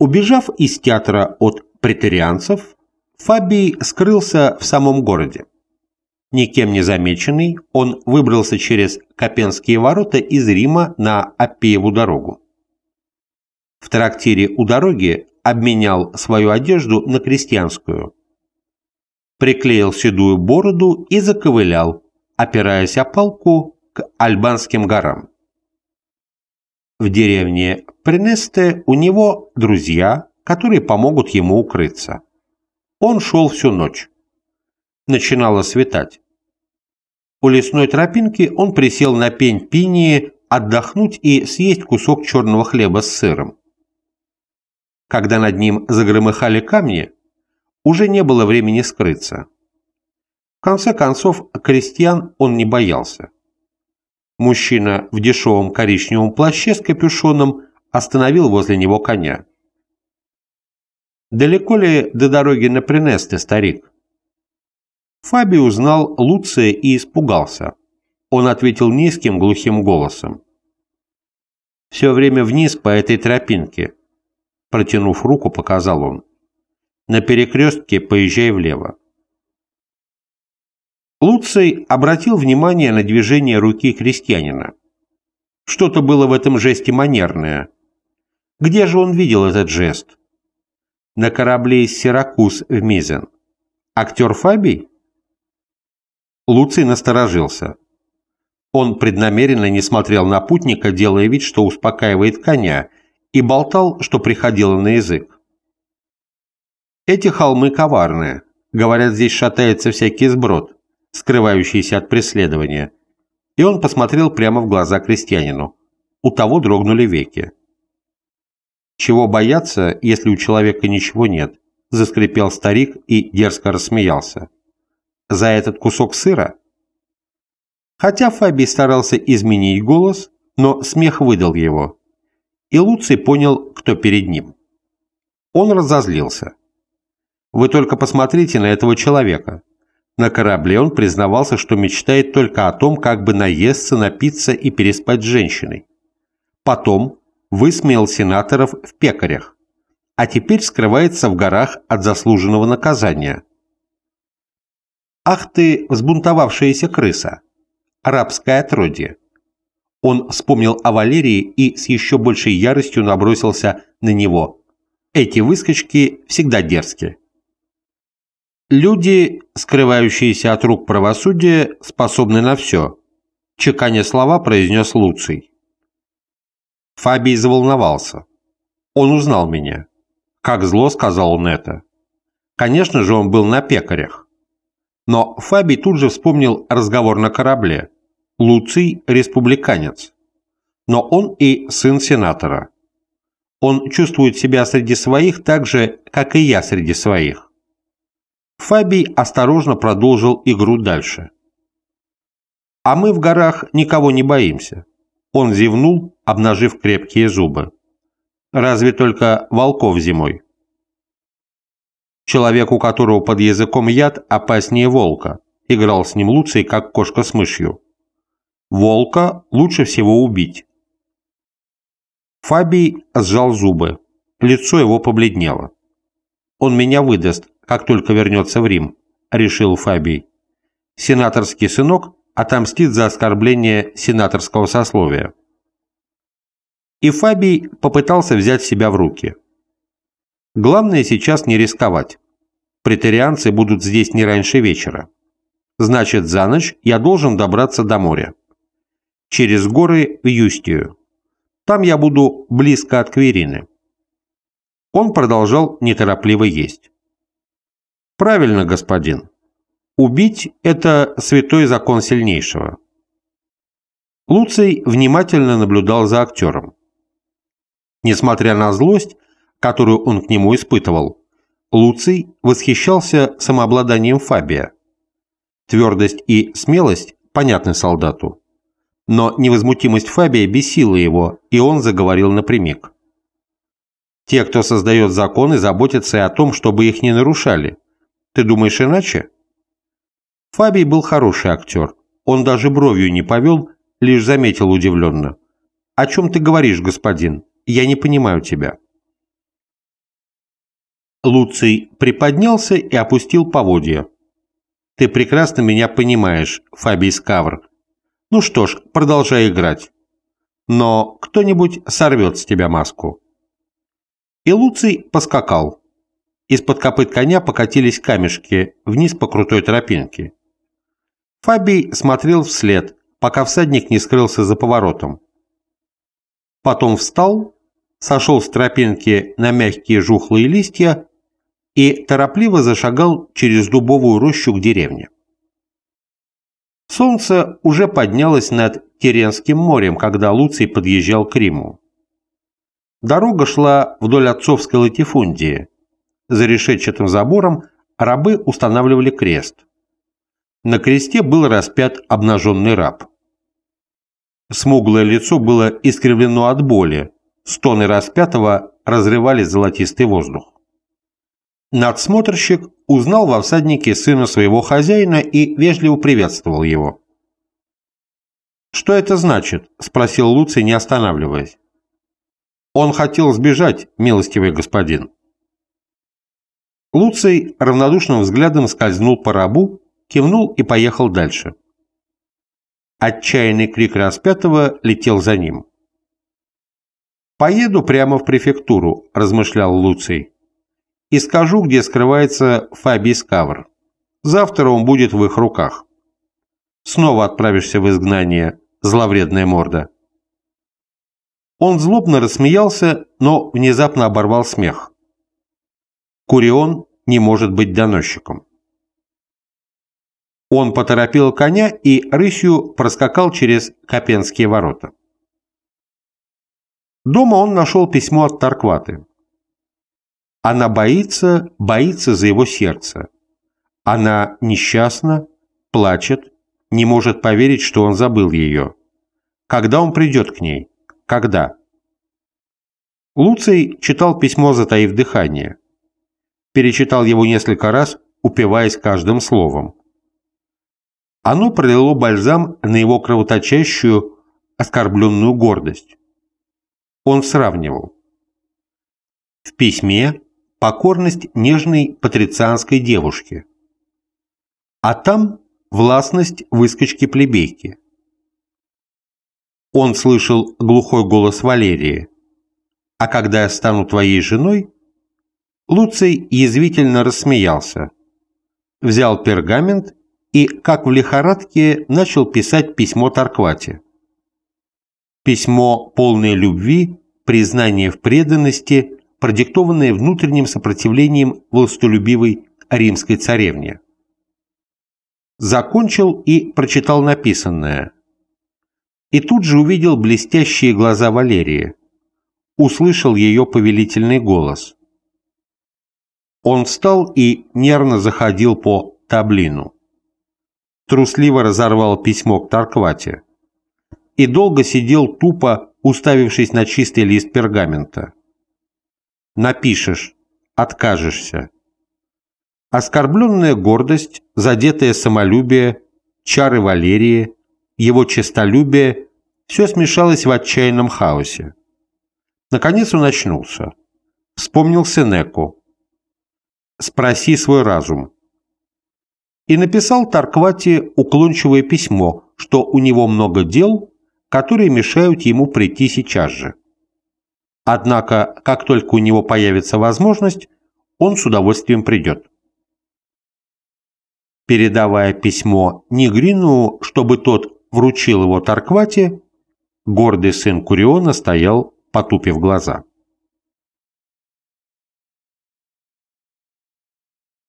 Убежав из театра от претерианцев, Фабий скрылся в самом городе. Никем не замеченный, он выбрался через Копенские ворота из Рима на Аппееву дорогу. В трактире у дороги обменял свою одежду на крестьянскую. Приклеил седую бороду и заковылял, опираясь о палку к Альбанским горам. В деревне Принесте у него друзья, которые помогут ему укрыться. Он шел всю ночь. Начинало светать. У лесной тропинки он присел на пень пинии отдохнуть и съесть кусок черного хлеба с сыром. Когда над ним загромыхали камни, уже не было времени скрыться. В конце концов, крестьян он не боялся. Мужчина в дешевом коричневом плаще с капюшоном остановил возле него коня. «Далеко ли до дороги на Принесте, старик?» Фаби узнал Луция и испугался. Он ответил низким глухим голосом. «Все время вниз по этой тропинке», — протянув руку, показал он. «На перекрестке поезжай влево». Луций обратил внимание на движение руки крестьянина. Что-то было в этом жесте манерное. Где же он видел этот жест? На корабле из Сиракуз в Мизен. Актер Фабий? Луций насторожился. Он преднамеренно не смотрел на путника, делая вид, что успокаивает коня, и болтал, что приходило на язык. Эти холмы коварные. Говорят, здесь шатается всякий сброд скрывающийся от преследования, и он посмотрел прямо в глаза крестьянину. У того дрогнули веки. «Чего бояться, если у человека ничего нет?» – заскрипел старик и дерзко рассмеялся. «За этот кусок сыра?» Хотя Фабий старался изменить голос, но смех выдал его, и Луций понял, кто перед ним. Он разозлился. «Вы только посмотрите на этого человека. На корабле он признавался, что мечтает только о том, как бы наесться, напиться и переспать с женщиной. Потом высмеял сенаторов в пекарях, а теперь скрывается в горах от заслуженного наказания. «Ах ты, взбунтовавшаяся крыса! Арабское отродье!» Он вспомнил о Валерии и с еще большей яростью набросился на него. Эти выскочки всегда дерзкие. Люди, скрывающиеся от рук правосудия, способны на все, чеканя слова произнес Луций. Фабий заволновался. Он узнал меня. Как зло сказал он это. Конечно же, он был на пекарях. Но Фабий тут же вспомнил разговор на корабле. Луций – республиканец. Но он и сын сенатора. Он чувствует себя среди своих так же, как и я среди своих. Фабий осторожно продолжил игру дальше. «А мы в горах никого не боимся». Он зевнул, обнажив крепкие зубы. «Разве только волков зимой?» Человек, у которого под языком яд, опаснее волка. Играл с ним Луций, как кошка с мышью. Волка лучше всего убить. Фабий сжал зубы. Лицо его побледнело. Он меня выдаст, как только вернется в Рим», — решил Фабий. «Сенаторский сынок отомстит за оскорбление сенаторского сословия». И Фабий попытался взять себя в руки. Главное сейчас не рисковать. Претерианцы будут здесь не раньше вечера. Значит, за ночь я должен добраться до моря. Через горы в Юстию. Там я буду близко от Кверины. Он продолжал неторопливо есть. Правильно, господин. Убить – это святой закон сильнейшего. Луций внимательно наблюдал за актером. Несмотря на злость, которую он к нему испытывал, Луций восхищался самообладанием Фабия. Твердость и смелость понятны солдату. Но невозмутимость Фабия бесила его, и он заговорил напрямик. Те, кто создает законы, заботятся и о том, чтобы их не нарушали – ты думаешь иначе? Фабий был хороший актер. Он даже бровью не повел, лишь заметил удивленно. «О чем ты говоришь, господин? Я не понимаю тебя». Луций приподнялся и опустил поводья. «Ты прекрасно меня понимаешь, Фабий Скавр. Ну что ж, продолжай играть. Но кто-нибудь сорвет с тебя маску». И Луций поскакал. Из-под копыт коня покатились камешки вниз по крутой тропинке. Фабий смотрел вслед, пока всадник не скрылся за поворотом. Потом встал, сошел с тропинки на мягкие жухлые листья и торопливо зашагал через дубовую рощу к деревне. Солнце уже поднялось над Теренским морем, когда Луций подъезжал к Риму. Дорога шла вдоль отцовской латифундии. За решетчатым забором рабы устанавливали крест. На кресте был распят обнаженный раб. Смуглое лицо было искривлено от боли, стоны распятого разрывали золотистый воздух. Надсмотрщик узнал во всаднике сына своего хозяина и вежливо приветствовал его. «Что это значит?» – спросил Луций, не останавливаясь. «Он хотел сбежать, милостивый господин». Луций равнодушным взглядом скользнул по рабу, кивнул и поехал дальше. Отчаянный крик распятого летел за ним. «Поеду прямо в префектуру», – размышлял Луций и скажу, где скрывается Фабий Скавр. Завтра он будет в их руках. Снова отправишься в изгнание, зловредная морда. Он злобно рассмеялся, но внезапно оборвал смех. Курион не может быть доносчиком. Он поторопил коня и рысью проскакал через Копенские ворота. Дома он нашел письмо от Таркваты. Она боится, боится за его сердце. Она несчастна, плачет, не может поверить, что он забыл ее. Когда он придет к ней? Когда? Луций читал письмо, затаив дыхание. Перечитал его несколько раз, упиваясь каждым словом. Оно пролило бальзам на его кровоточащую, оскорбленную гордость. Он сравнивал. В письме покорность нежной патрицианской девушки. А там властность выскочки-плебейки. Он слышал глухой голос Валерии. «А когда я стану твоей женой?» Луций язвительно рассмеялся. Взял пергамент и, как в лихорадке, начал писать письмо Тарквате. Письмо полное любви, признание в преданности, продиктованное внутренним сопротивлением властолюбивой римской царевне. Закончил и прочитал написанное. И тут же увидел блестящие глаза Валерии. Услышал ее повелительный голос. Он встал и нервно заходил по таблину. Трусливо разорвал письмо к Тарквате. И долго сидел тупо, уставившись на чистый лист пергамента напишешь, откажешься. Оскорбленная гордость, задетое самолюбие, чары Валерии, его честолюбие – все смешалось в отчаянном хаосе. Наконец он очнулся. Вспомнил Сенеку. «Спроси свой разум». И написал Тарквате уклончивое письмо, что у него много дел, которые мешают ему прийти сейчас же. Однако, как только у него появится возможность, он с удовольствием придет. Передавая письмо Нигрину, чтобы тот вручил его Тарквате, гордый сын Куриона стоял, потупив глаза.